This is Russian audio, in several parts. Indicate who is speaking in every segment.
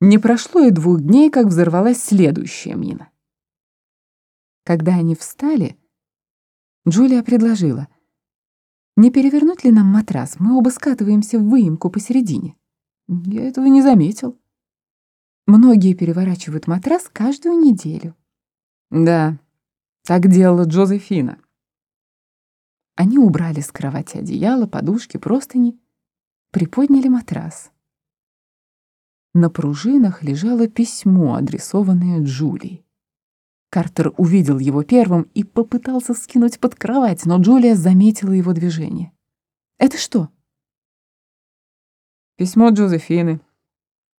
Speaker 1: Не прошло и двух дней, как взорвалась следующая мина. Когда они встали, Джулия предложила, «Не перевернуть ли нам матрас? Мы оба скатываемся в выемку посередине». Я этого не заметил. Многие переворачивают матрас каждую неделю. Да, так делала Джозефина. Они убрали с кровати одеяло, подушки, простыни, приподняли матрас. На пружинах лежало письмо, адресованное Джулии. Картер увидел его первым и попытался скинуть под кровать, но Джулия заметила его движение. «Это что?» «Письмо Джозефины.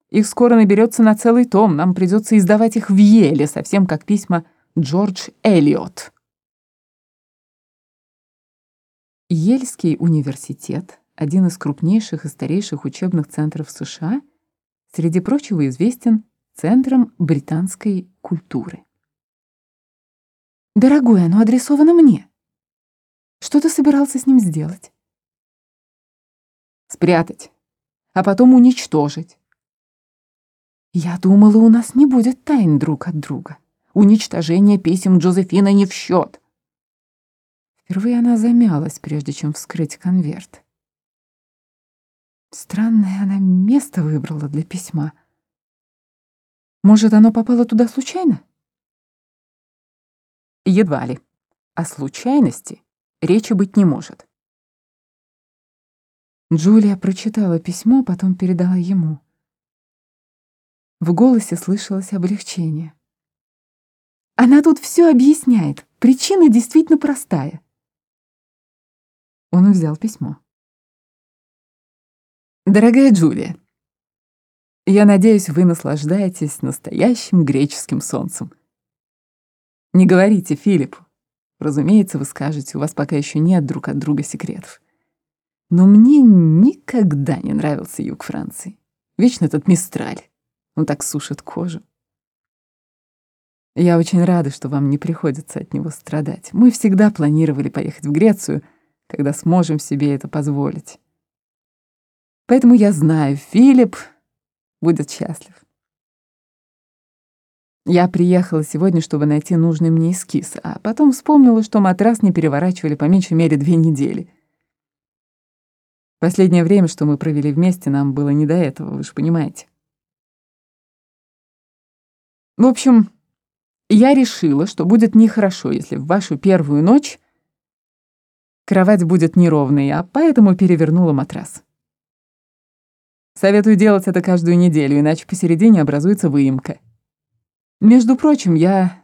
Speaker 1: Их скоро наберется на целый том, нам придется издавать их в Еле, совсем как письма Джордж Эллиот». Ельский университет, один из крупнейших и старейших учебных центров США, среди прочего известен Центром британской культуры. Дорогой, оно адресовано мне. Что ты собирался с ним сделать? Спрятать, а потом уничтожить. Я думала, у нас не будет тайн друг от друга. Уничтожение писем Джозефина не в счет. Впервые она замялась, прежде чем вскрыть конверт. Странное она место выбрала для письма. Может, оно попало туда случайно? Едва ли. О случайности речи быть не может. Джулия прочитала письмо, потом передала ему. В голосе слышалось облегчение. Она тут все объясняет. Причина действительно простая. Он взял письмо. Дорогая Джулия, я надеюсь, вы наслаждаетесь настоящим греческим солнцем. Не говорите Филиппу. Разумеется, вы скажете, у вас пока еще нет друг от друга секретов. Но мне никогда не нравился юг Франции. Вечно этот мистраль. Он так сушит кожу. Я очень рада, что вам не приходится от него страдать. Мы всегда планировали поехать в Грецию, когда сможем себе это позволить. Поэтому я знаю, Филипп будет счастлив. Я приехала сегодня, чтобы найти нужный мне эскиз, а потом вспомнила, что матрас не переворачивали по меньшей мере две недели. Последнее время, что мы провели вместе, нам было не до этого, вы же понимаете. В общем, я решила, что будет нехорошо, если в вашу первую ночь кровать будет неровной, а поэтому перевернула матрас. Советую делать это каждую неделю, иначе посередине образуется выемка. Между прочим, я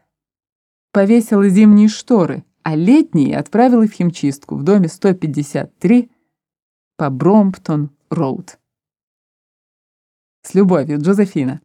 Speaker 1: повесила зимние шторы, а летние отправила в химчистку в доме 153 по Бромптон-Роуд. С любовью, Джозефина.